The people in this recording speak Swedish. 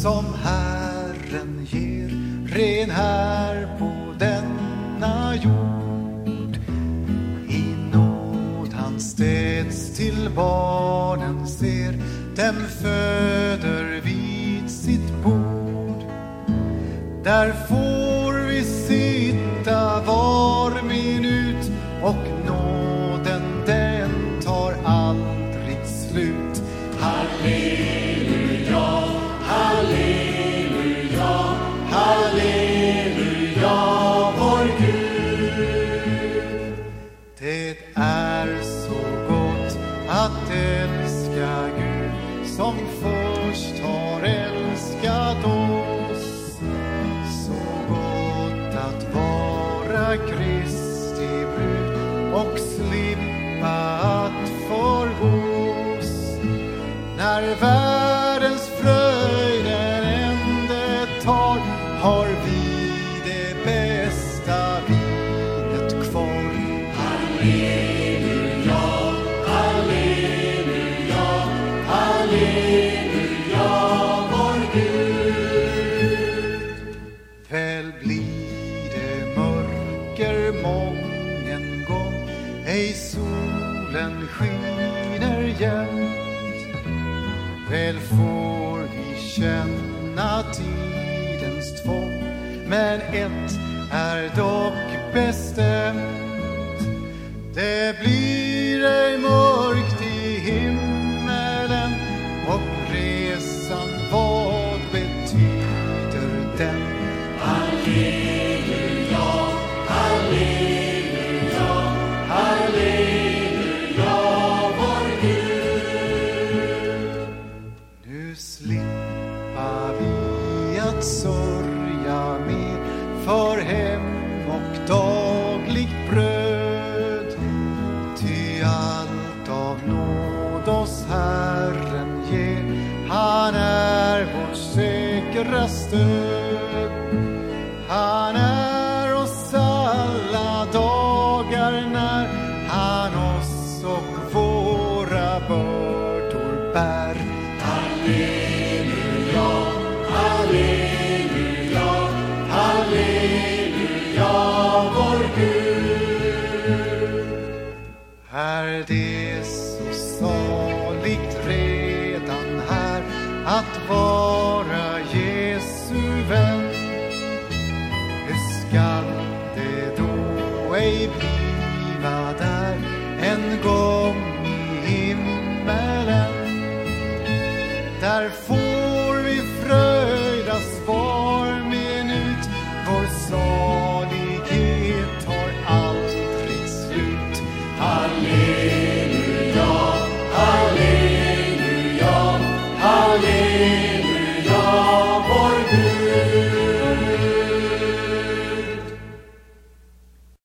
som Herren ger ren här på denna jord. I nåd han städs till barnen ser, dem föder vid sitt bord. Där får vi sitt först har älskat oss. Så gott att vara Kristi brud och slippa att förgås. När världen Hej solen skiner jämt. Väl får vi känna tidens tvång, men ett är dock bestämt. Ty allt av nåd oss Herren ger, han är vårt säkra stöd. Han är oss alla dagar när att vara Jesu vän? Hur skall det då ej bliva där en gång i himmelen? Där får